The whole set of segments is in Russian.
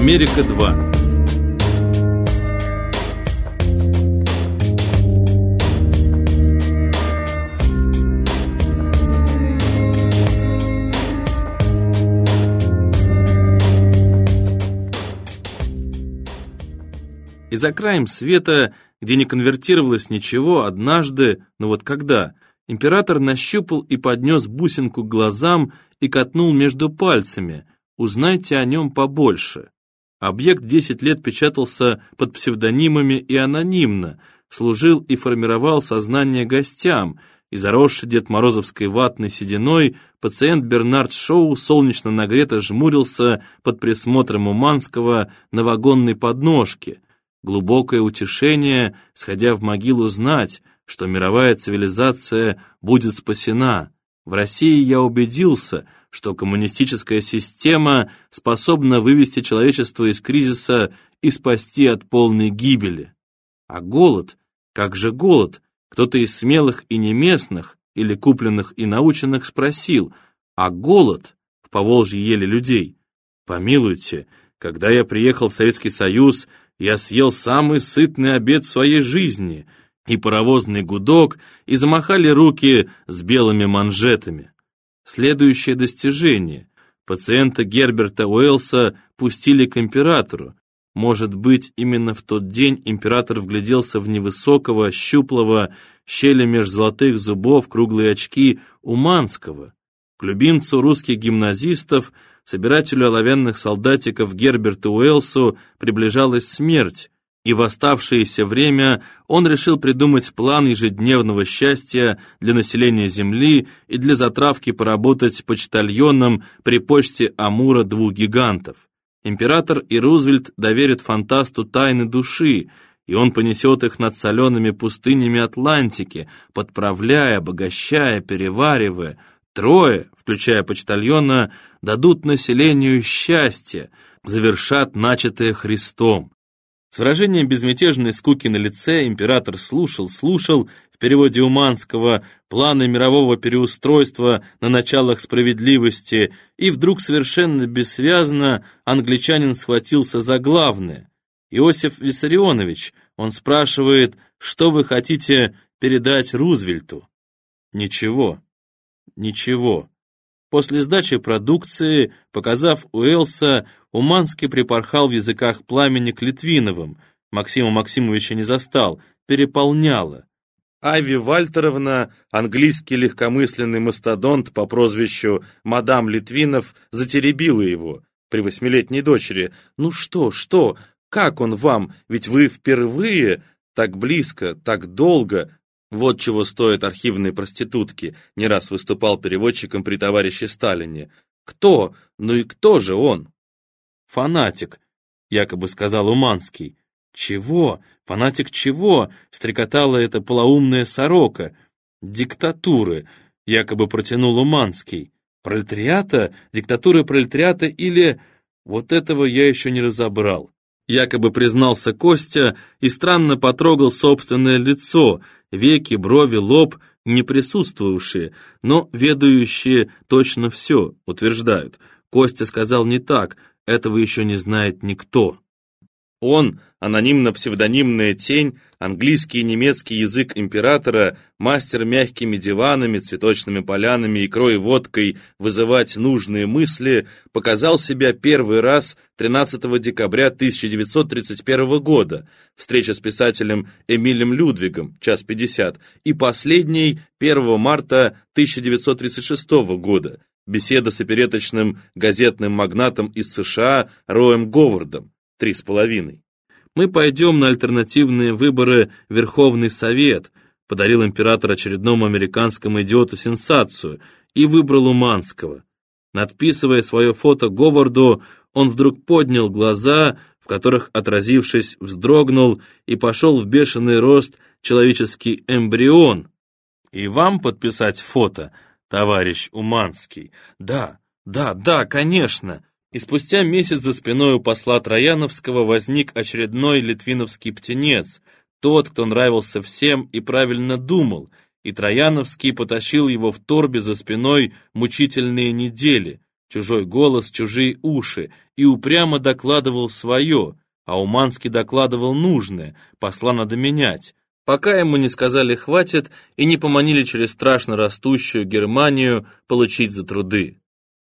Америка 2 И за краем света, где не конвертировалось ничего, однажды, но вот когда, император нащупал и поднес бусинку к глазам и катнул между пальцами. Узнайте о нем побольше. Объект 10 лет печатался под псевдонимами и анонимно, служил и формировал сознание гостям, и заросший Дед Морозовской ватной сединой пациент Бернард Шоу солнечно нагрето жмурился под присмотром Уманского на вагонной подножке – глубокое утешение, сходя в могилу, знать, что мировая цивилизация будет спасена. В России я убедился, что коммунистическая система способна вывести человечество из кризиса и спасти от полной гибели. А голод? Как же голод? Кто-то из смелых и неместных, или купленных и наученных спросил, а голод? В Поволжье ели людей. Помилуйте, когда я приехал в Советский Союз, я съел самый сытный обед своей жизни, и паровозный гудок, и замахали руки с белыми манжетами. Следующее достижение. Пациента Герберта Уэллса пустили к императору. Может быть, именно в тот день император вгляделся в невысокого, щуплого, щели меж золотых зубов, круглые очки Уманского. К любимцу русских гимназистов – собирателю оловянных солдатиков Герберту Уэлсу приближалась смерть, и в оставшееся время он решил придумать план ежедневного счастья для населения Земли и для затравки поработать почтальоном при почте Амура двух гигантов. Император и Рузвельт доверят фантасту тайны души, и он понесет их над солеными пустынями Атлантики, подправляя, обогащая, переваривая, Трое, включая почтальона, дадут населению счастье, завершат начатое Христом. С выражением безмятежной скуки на лице император слушал, слушал, в переводе Уманского, планы мирового переустройства на началах справедливости, и вдруг совершенно бессвязно англичанин схватился за главное. Иосиф Виссарионович, он спрашивает, что вы хотите передать Рузвельту? Ничего. Ничего. После сдачи продукции, показав Уэлса, Уманский припорхал в языках пламени к Литвиновым. Максима Максимовича не застал, переполняло. Айви Вальтеровна, английский легкомысленный мастодонт по прозвищу «Мадам Литвинов», затеребила его при восьмилетней дочери. «Ну что, что? Как он вам? Ведь вы впервые так близко, так долго, вот чего стоят архивные проститутки, не раз выступал переводчиком при товарище Сталине. Кто? Ну и кто же он? Фанатик, якобы сказал Уманский. Чего? Фанатик чего? Стрекотала эта полоумная сорока. Диктатуры, якобы протянул Уманский. Пролетариата? Диктатуры пролетариата или... Вот этого я еще не разобрал. Якобы признался Костя и странно потрогал собственное лицо — веки, брови, лоб не присутствовавшие, но ведающие точно все, утверждают. Костя сказал не так, этого еще не знает никто. Он, анонимно-псевдонимная тень, английский и немецкий язык императора, мастер мягкими диванами, цветочными полянами, икрой и водкой вызывать нужные мысли, показал себя первый раз 13 декабря 1931 года, встреча с писателем Эмилем Людвигом, час 50, и последний 1 марта 1936 года, беседа с опереточным газетным магнатом из США Роем Говардом три с половиной. Мы пойдем на альтернативные выборы Верховный Совет, подарил император очередному американскому идиоту сенсацию и выбрал Уманского. Надписывая свое фото Говарду, он вдруг поднял глаза, в которых, отразившись, вздрогнул и пошел в бешеный рост человеческий эмбрион. «И вам подписать фото, товарищ Уманский?» «Да, да, да, конечно!» И спустя месяц за спиной у посла Трояновского возник очередной литвиновский птенец, тот, кто нравился всем и правильно думал, и Трояновский потащил его в торбе за спиной мучительные недели, чужой голос, чужие уши, и упрямо докладывал свое, а Уманский докладывал нужное, посла надо менять, пока ему не сказали «хватит» и не поманили через страшно растущую Германию получить за труды.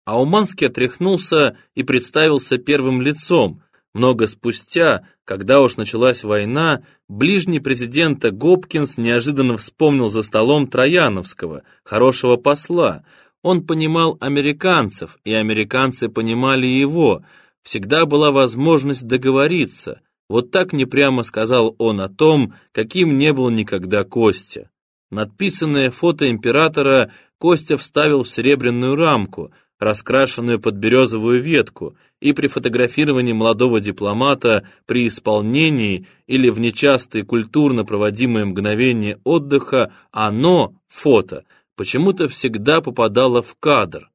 А Уманский отряхнулся и представился первым лицом. Много спустя, когда уж началась война, ближний президента Гопкинс неожиданно вспомнил за столом Трояновского, хорошего посла. Он понимал американцев, и американцы понимали его. Всегда была возможность договориться. Вот так непрямо сказал он о том, каким не был никогда Костя. Надписанное фото императора Костя вставил в серебряную рамку, раскрашенную под березовую ветку, и при фотографировании молодого дипломата при исполнении или в нечастые культурно проводимые мгновения отдыха оно, фото, почему-то всегда попадало в кадр.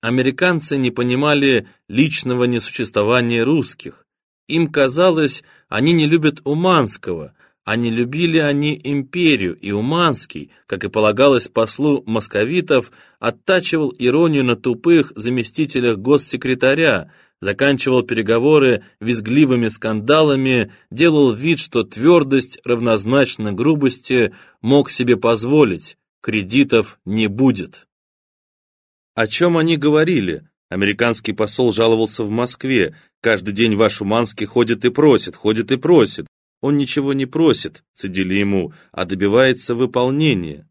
Американцы не понимали личного несуществования русских, им казалось, они не любят Уманского, а не любили они империю, и Уманский, как и полагалось послу московитов, оттачивал иронию на тупых заместителях госсекретаря, заканчивал переговоры визгливыми скандалами, делал вид, что твердость равнозначна грубости мог себе позволить, кредитов не будет. О чем они говорили? Американский посол жаловался в Москве. Каждый день ваш Уманский ходит и просит, ходит и просит. Он ничего не просит, цедили ему, а добивается выполнения.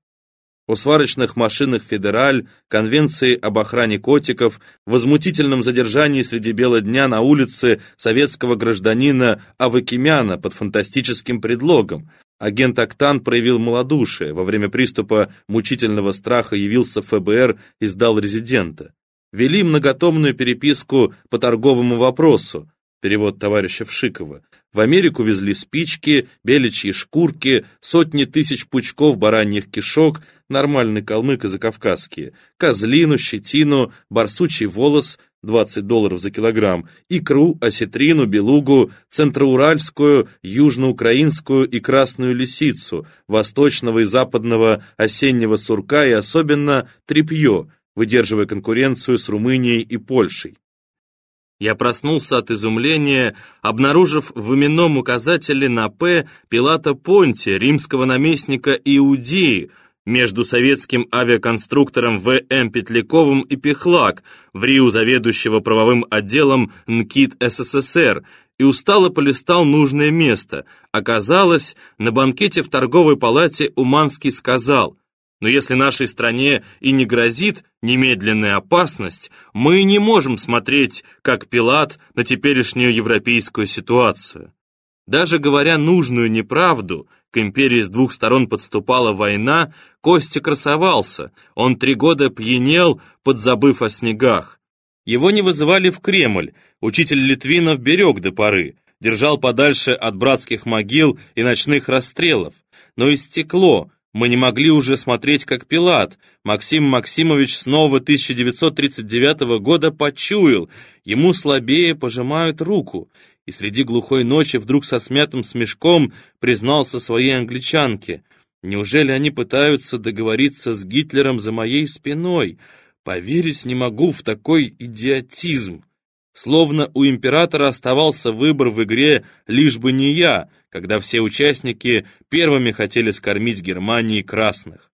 О сварочных машинах «Федераль», Конвенции об охране котиков, возмутительном задержании среди бела дня на улице советского гражданина Авакимяна под фантастическим предлогом. Агент Октан проявил малодушие, во время приступа мучительного страха явился ФБР и сдал резидента вели многотомную переписку по торговому вопросу, перевод товарища Вшикова. В Америку везли спички, беличьи шкурки, сотни тысяч пучков бараньих кишок, нормальный калмык и закавказские, козлину, щетину, барсучий волос, 20 долларов за килограмм, икру, осетрину, белугу, центроуральскую, южноукраинскую и красную лисицу, восточного и западного осеннего сурка и особенно трепье, выдерживая конкуренцию с Румынией и Польшей. Я проснулся от изумления, обнаружив в именном указателе на «П» Пилата Понтия, римского наместника Иудеи, между советским авиаконструктором В.М. Петляковым и Пехлак, в Риу заведующего правовым отделом НКИТ СССР, и устало полистал нужное место. Оказалось, на банкете в торговой палате Уманский сказал – но если нашей стране и не грозит немедленная опасность, мы не можем смотреть, как Пилат, на теперешнюю европейскую ситуацию. Даже говоря нужную неправду, к империи с двух сторон подступала война, Костя красовался, он три года пьянел, подзабыв о снегах. Его не вызывали в Кремль, учитель Литвинов берег до поры, держал подальше от братских могил и ночных расстрелов. Но истекло, мы не могли уже смотреть, как Пилат. Максим Максимович снова 1939 года почуял. Ему слабее пожимают руку. И среди глухой ночи вдруг со смятым смешком признался своей англичанке. Неужели они пытаются договориться с Гитлером за моей спиной? Поверить не могу в такой идиотизм. Словно у императора оставался выбор в игре «лишь бы не я», когда все участники первыми хотели скормить Германии красных.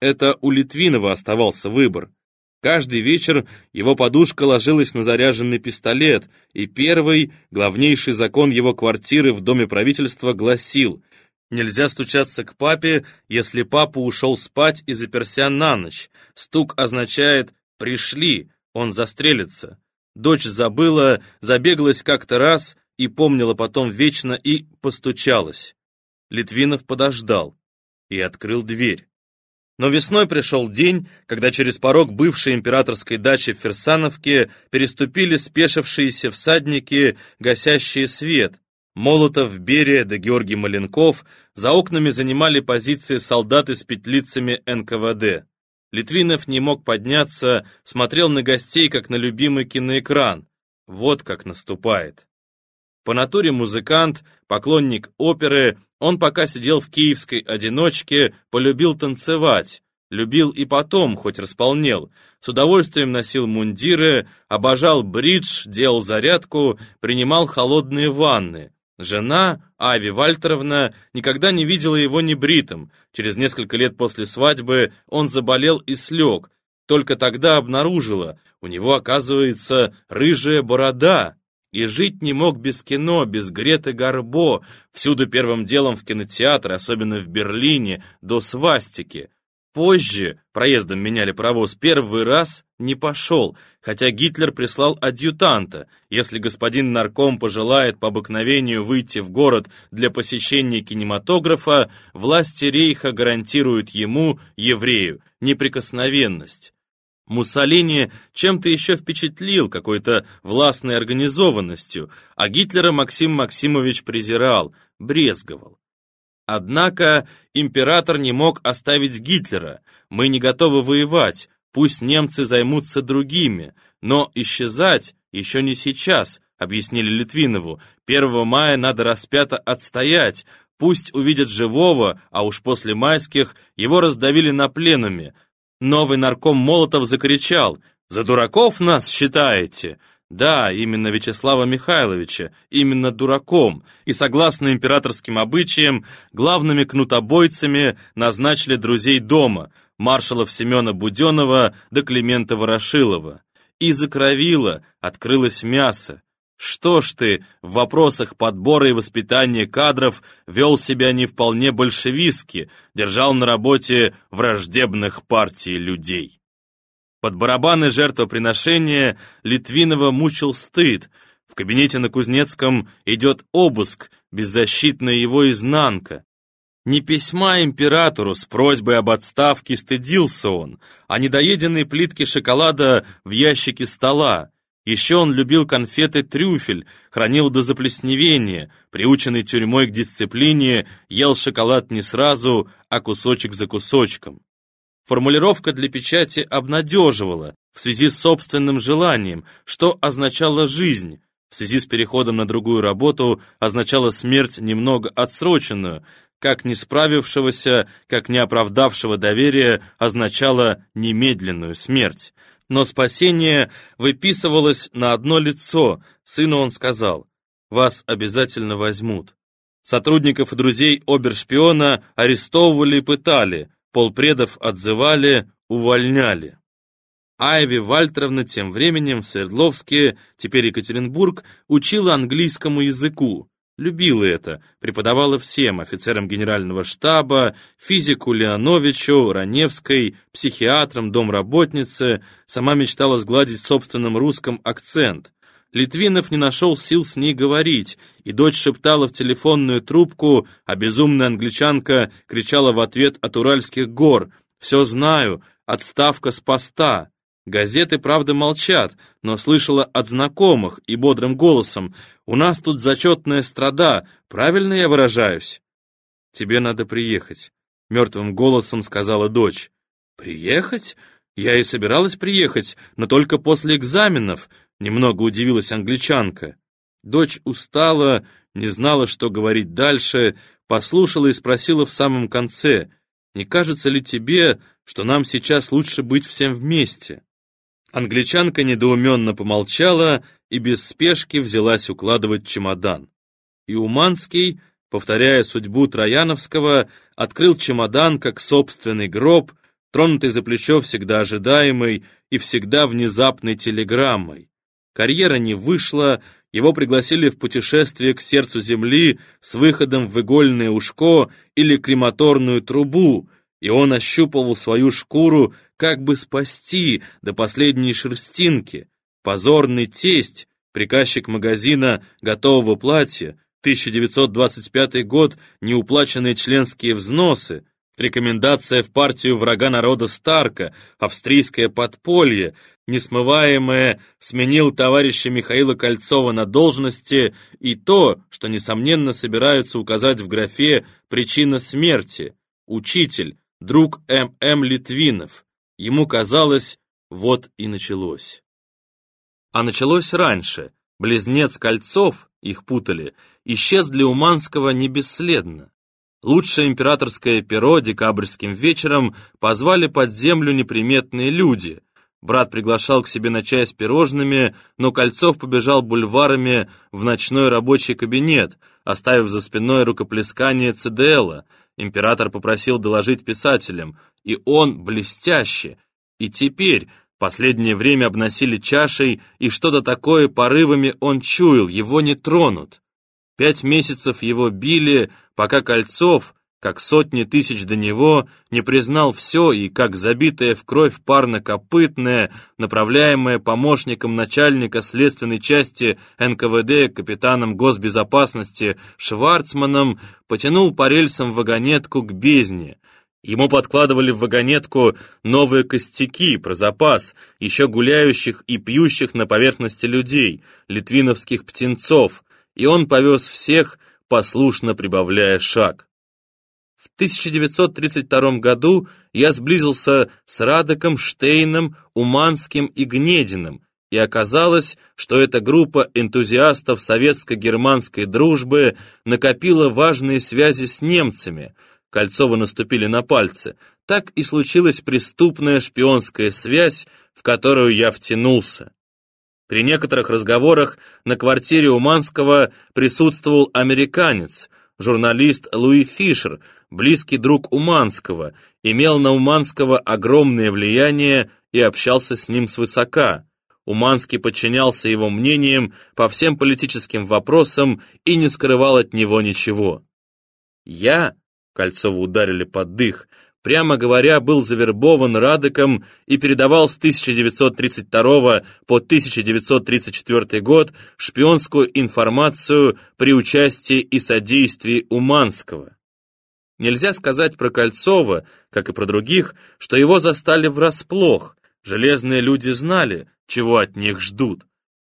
Это у Литвинова оставался выбор. Каждый вечер его подушка ложилась на заряженный пистолет, и первый, главнейший закон его квартиры в доме правительства гласил «Нельзя стучаться к папе, если папа ушел спать и заперся на ночь. Стук означает «пришли», он застрелится». Дочь забыла, забегалась как-то раз и помнила потом вечно и постучалась. Литвинов подождал и открыл дверь. Но весной пришел день, когда через порог бывшей императорской дачи в Ферсановке переступили спешившиеся всадники, гасящие свет. Молотов, Берия да Георгий Маленков за окнами занимали позиции солдаты с петлицами НКВД. Литвинов не мог подняться, смотрел на гостей, как на любимый киноэкран. Вот как наступает. По натуре музыкант, поклонник оперы, он пока сидел в киевской одиночке, полюбил танцевать. любил и потом, хоть располнел. С удовольствием носил мундиры, обожал бридж, делал зарядку, принимал холодные ванны. Жена, Ави Вальтеровна, никогда не видела его небритым. Через несколько лет после свадьбы он заболел и слег. Только тогда обнаружила, у него, оказывается, рыжая борода. И жить не мог без кино, без Греты Гарбо, всюду первым делом в кинотеатр, особенно в Берлине, до свастики. Позже, проездом меняли паровоз, первый раз не пошел, хотя Гитлер прислал адъютанта. Если господин нарком пожелает по обыкновению выйти в город для посещения кинематографа, власти рейха гарантируют ему, еврею, неприкосновенность. Муссолини чем-то еще впечатлил, какой-то властной организованностью, а Гитлера Максим Максимович презирал, брезговал. Однако император не мог оставить Гитлера. Мы не готовы воевать, пусть немцы займутся другими, но исчезать еще не сейчас, объяснили Литвинову. 1 мая надо распято отстоять, пусть увидят живого, а уж после майских его раздавили на пленуме. Новый нарком Молотов закричал «За дураков нас считаете?» Да, именно Вячеслава Михайловича, именно дураком, и согласно императорским обычаям, главными кнутобойцами назначили друзей дома, маршалов Семена Буденова да Климента Ворошилова. И закровило, открылось мясо. Что ж ты в вопросах подбора и воспитания кадров вел себя не вполне большевистски, держал на работе враждебных партий людей? Под барабаны жертвоприношения Литвинова мучил стыд. В кабинете на Кузнецком идет обыск, беззащитная его изнанка. Не письма императору с просьбой об отставке стыдился он, а недоеденные плитки шоколада в ящике стола. Еще он любил конфеты трюфель, хранил до заплесневения, приученный тюрьмой к дисциплине, ел шоколад не сразу, а кусочек за кусочком. Формулировка для печати обнадеживала в связи с собственным желанием, что означала жизнь, в связи с переходом на другую работу означала смерть немного отсроченную, как не справившегося, как не оправдавшего доверия означало немедленную смерть. Но спасение выписывалось на одно лицо, сыну он сказал, «Вас обязательно возьмут». Сотрудников и друзей обершпиона арестовывали и пытали, полпредов отзывали, увольняли. Айви Вальтеровна тем временем в Свердловске, теперь Екатеринбург, учила английскому языку, любила это, преподавала всем, офицерам генерального штаба, физику Леоновичу, Раневской, психиатрам, домработнице, сама мечтала сгладить в собственном русском акцент. Литвинов не нашел сил с ней говорить, и дочь шептала в телефонную трубку, а безумная англичанка кричала в ответ от Уральских гор «Все знаю, отставка с поста». Газеты, правда, молчат, но слышала от знакомых и бодрым голосом «У нас тут зачетная страда, правильно я выражаюсь?» «Тебе надо приехать», — мертвым голосом сказала дочь. «Приехать? Я и собиралась приехать, но только после экзаменов», Немного удивилась англичанка. Дочь устала, не знала, что говорить дальше, послушала и спросила в самом конце, «Не кажется ли тебе, что нам сейчас лучше быть всем вместе?» Англичанка недоуменно помолчала и без спешки взялась укладывать чемодан. И Уманский, повторяя судьбу Трояновского, открыл чемодан как собственный гроб, тронутый за плечо всегда ожидаемой и всегда внезапной телеграммой. Карьера не вышла, его пригласили в путешествие к сердцу земли с выходом в игольное ушко или крематорную трубу, и он ощупывал свою шкуру, как бы спасти до последней шерстинки. Позорный тесть, приказчик магазина готового платья, 1925 год, неуплаченные членские взносы, рекомендация в партию врага народа Старка, австрийское подполье, несмываемое, сменил товарища Михаила Кольцова на должности и то, что, несомненно, собираются указать в графе «причина смерти» – учитель, друг М.М. Литвинов. Ему казалось, вот и началось. А началось раньше. Близнец Кольцов, их путали, исчез для Уманского не бесследно. Лучшее императорское перо декабрьским вечером позвали под землю неприметные люди. Брат приглашал к себе на чай с пирожными, но Кольцов побежал бульварами в ночной рабочий кабинет, оставив за спиной рукоплескание ЦДЛа. Император попросил доложить писателям, и он блестяще. И теперь, последнее время обносили чашей, и что-то такое порывами он чуял, его не тронут. Пять месяцев его били, пока Кольцов, как сотни тысяч до него, не признал все и как забитая в кровь парно-копытная, направляемая помощником начальника следственной части НКВД капитаном госбезопасности Шварцманом, потянул по рельсам вагонетку к бездне. Ему подкладывали в вагонетку новые костяки про запас, еще гуляющих и пьющих на поверхности людей, литвиновских птенцов, и он повез всех, послушно прибавляя шаг. В 1932 году я сблизился с Радоком, Штейном, Уманским и Гнединым, и оказалось, что эта группа энтузиастов советско-германской дружбы накопила важные связи с немцами. Кольцовы наступили на пальцы. Так и случилась преступная шпионская связь, в которую я втянулся. При некоторых разговорах на квартире Уманского присутствовал американец, журналист Луи Фишер, близкий друг Уманского, имел на Уманского огромное влияние и общался с ним свысока. Уманский подчинялся его мнениям по всем политическим вопросам и не скрывал от него ничего. Я, Кольцову ударили под дых, прямо говоря, был завербован Радеком и передавал с 1932 по 1934 год шпионскую информацию при участии и содействии Уманского. Нельзя сказать про Кольцова, как и про других, что его застали врасплох, железные люди знали, чего от них ждут.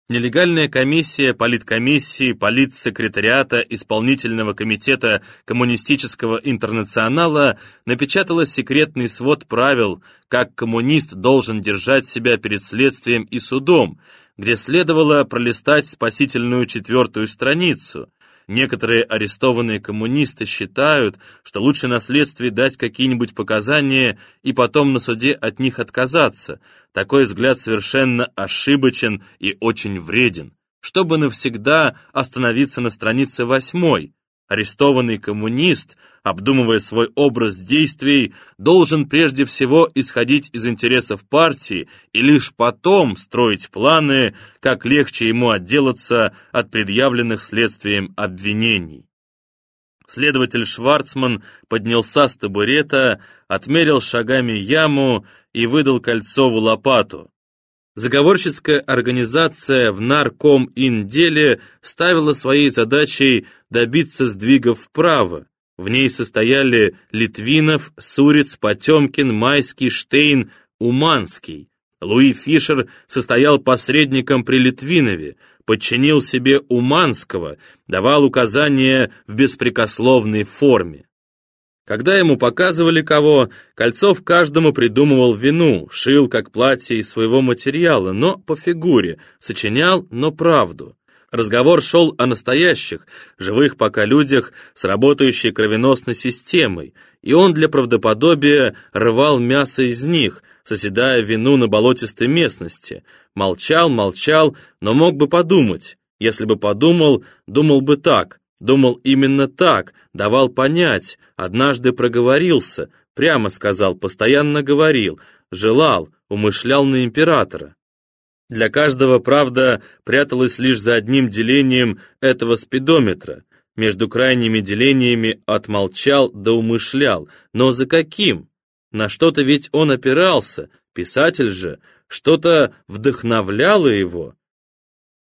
Нелегальная комиссия политкомиссии, политсекретариата исполнительного комитета коммунистического интернационала напечатала секретный свод правил, как коммунист должен держать себя перед следствием и судом, где следовало пролистать спасительную четвертую страницу, Некоторые арестованные коммунисты считают, что лучше на следствии дать какие-нибудь показания и потом на суде от них отказаться. Такой взгляд совершенно ошибочен и очень вреден. Чтобы навсегда остановиться на странице восьмой, Арестованный коммунист, обдумывая свой образ действий, должен прежде всего исходить из интересов партии и лишь потом строить планы, как легче ему отделаться от предъявленных следствием обвинений. Следователь Шварцман поднялся с табурета, отмерил шагами яму и выдал Кольцову лопату. Заговорщицкая организация в нарком-инделе ставила своей задачей добиться сдвига вправо. В ней состояли Литвинов, Суриц, Потемкин, Майский, Штейн, Уманский. Луи Фишер состоял посредником при Литвинове, подчинил себе Уманского, давал указания в беспрекословной форме. Когда ему показывали кого, Кольцов каждому придумывал вину, шил как платье из своего материала, но по фигуре, сочинял, но правду. Разговор шел о настоящих, живых пока людях с работающей кровеносной системой, и он для правдоподобия рвал мясо из них, соседая вину на болотистой местности. Молчал, молчал, но мог бы подумать. Если бы подумал, думал бы так, Думал именно так, давал понять, однажды проговорился, прямо сказал, постоянно говорил, желал, умышлял на императора. Для каждого правда пряталась лишь за одним делением этого спидометра. Между крайними делениями отмолчал да умышлял, но за каким? На что-то ведь он опирался, писатель же, что-то вдохновляло его.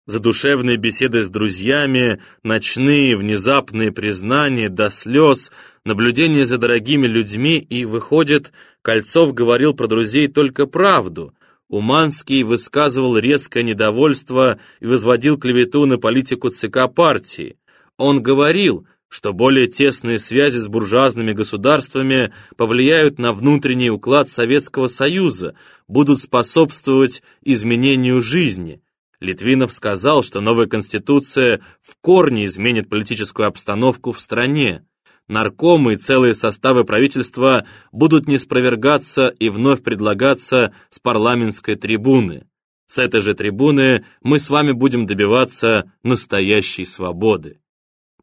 Задушевные беседы с друзьями, ночные внезапные признания до слез, наблюдение за дорогими людьми, и, выходит, Кольцов говорил про друзей только правду. Уманский высказывал резкое недовольство и возводил клевету на политику ЦК партии. Он говорил, что более тесные связи с буржуазными государствами повлияют на внутренний уклад Советского Союза, будут способствовать изменению жизни – Литвинов сказал, что новая конституция в корне изменит политическую обстановку в стране. наркомы и целые составы правительства будут не спровергаться и вновь предлагаться с парламентской трибуны. С этой же трибуны мы с вами будем добиваться настоящей свободы.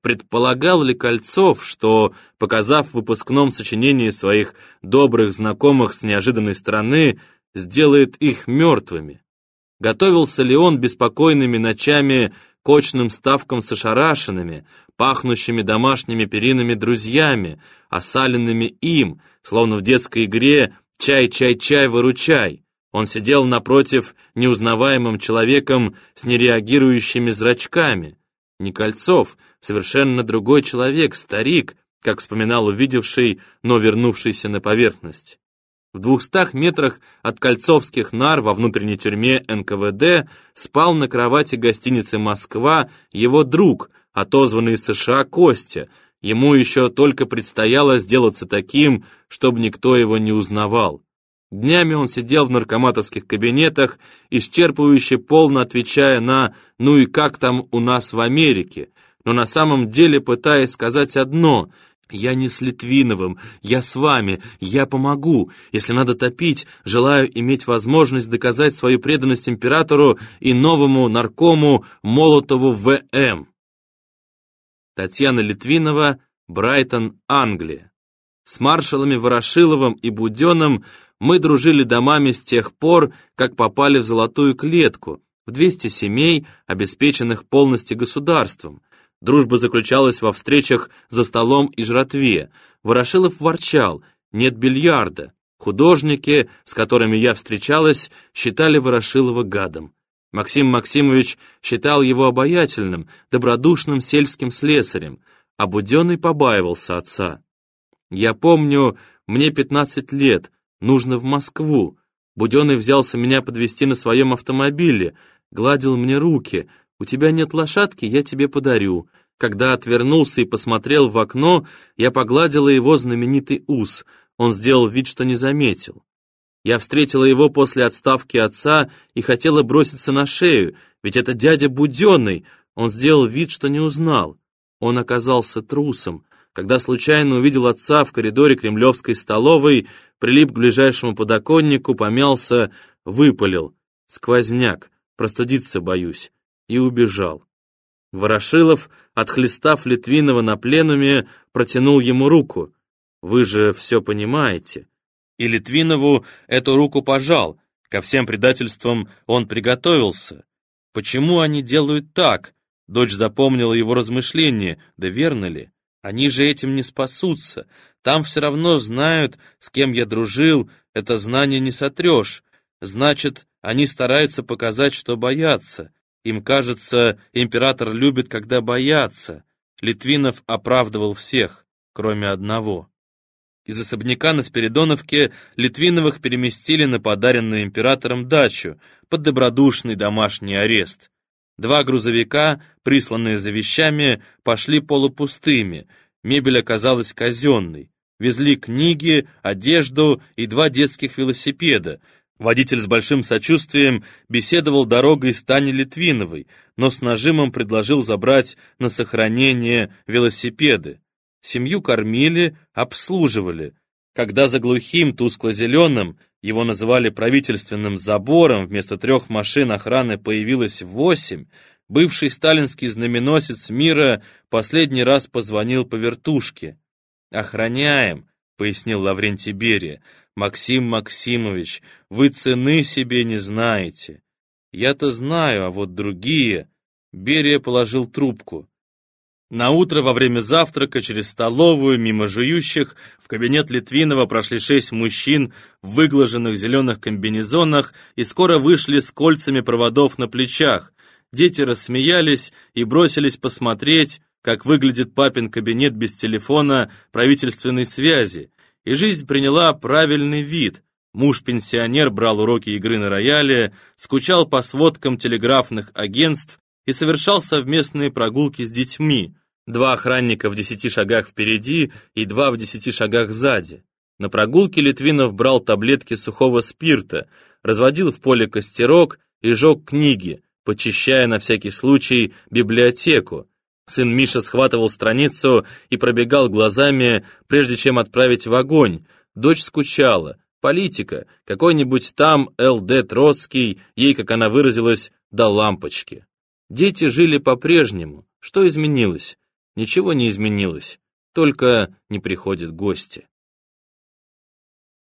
Предполагал ли Кольцов, что, показав в выпускном сочинении своих добрых знакомых с неожиданной стороны, сделает их мертвыми? Готовился ли он беспокойными ночами к очным ставкам с ошарашенными, пахнущими домашними перинами друзьями, осаленными им, словно в детской игре «Чай-чай-чай, выручай». Он сидел напротив неузнаваемым человеком с нереагирующими зрачками. Не Кольцов, совершенно другой человек, старик, как вспоминал увидевший, но вернувшийся на поверхность. В двухстах метрах от Кольцовских нар во внутренней тюрьме НКВД спал на кровати гостиницы «Москва» его друг, отозванный из США Костя. Ему еще только предстояло сделаться таким, чтобы никто его не узнавал. Днями он сидел в наркоматовских кабинетах, исчерпывающе полно отвечая на «ну и как там у нас в Америке?», но на самом деле пытаясь сказать одно – «Я не с Литвиновым, я с вами, я помогу. Если надо топить, желаю иметь возможность доказать свою преданность императору и новому наркому Молотову В.М.» Татьяна Литвинова, Брайтон, Англия. С маршалами Ворошиловым и Буденным мы дружили домами с тех пор, как попали в золотую клетку, в 200 семей, обеспеченных полностью государством. Дружба заключалась во встречах за столом и жратве. Ворошилов ворчал, нет бильярда. Художники, с которыми я встречалась, считали Ворошилова гадом. Максим Максимович считал его обаятельным, добродушным сельским слесарем, а Буденный побаивался отца. Я помню, мне 15 лет, нужно в Москву. Буденный взялся меня подвести на своем автомобиле, гладил мне руки, «У тебя нет лошадки, я тебе подарю». Когда отвернулся и посмотрел в окно, я погладила его знаменитый ус. Он сделал вид, что не заметил. Я встретила его после отставки отца и хотела броситься на шею, ведь это дядя Буденный. Он сделал вид, что не узнал. Он оказался трусом. Когда случайно увидел отца в коридоре кремлевской столовой, прилип к ближайшему подоконнику, помялся, выпалил. Сквозняк, простудиться боюсь и убежал. Ворошилов, отхлестав Литвинова на пленуме, протянул ему руку. «Вы же все понимаете». И Литвинову эту руку пожал. Ко всем предательствам он приготовился. Почему они делают так? Дочь запомнила его размышления, да верно ли? Они же этим не спасутся. Там все равно знают, с кем я дружил, это знание не сотрешь. Значит, они стараются показать, что боятся. Им кажется, император любит, когда боятся. Литвинов оправдывал всех, кроме одного. Из особняка на Спиридоновке Литвиновых переместили на подаренную императором дачу под добродушный домашний арест. Два грузовика, присланные за вещами, пошли полупустыми, мебель оказалась казенной. Везли книги, одежду и два детских велосипеда, Водитель с большим сочувствием беседовал дорогой с Таней Литвиновой, но с нажимом предложил забрать на сохранение велосипеды. Семью кормили, обслуживали. Когда за глухим тускло-зеленым, его называли правительственным забором, вместо трех машин охраны появилось восемь, бывший сталинский знаменосец мира последний раз позвонил по вертушке. «Охраняем», — пояснил Лаврентий Берия, Максим Максимович, вы цены себе не знаете. Я-то знаю, а вот другие... Берия положил трубку. На утро во время завтрака через столовую, мимо жующих, в кабинет Литвинова прошли шесть мужчин в выглаженных зеленых комбинезонах и скоро вышли с кольцами проводов на плечах. Дети рассмеялись и бросились посмотреть, как выглядит папин кабинет без телефона правительственной связи, и жизнь приняла правильный вид. Муж-пенсионер брал уроки игры на рояле, скучал по сводкам телеграфных агентств и совершал совместные прогулки с детьми. Два охранника в десяти шагах впереди и два в десяти шагах сзади. На прогулке Литвинов брал таблетки сухого спирта, разводил в поле костерок и жег книги, почищая на всякий случай библиотеку. Сын Миша схватывал страницу и пробегал глазами, прежде чем отправить в огонь. Дочь скучала. Политика, какой-нибудь там Л.Д. Троцкий, ей, как она выразилась, до лампочки. Дети жили по-прежнему. Что изменилось? Ничего не изменилось. Только не приходят гости.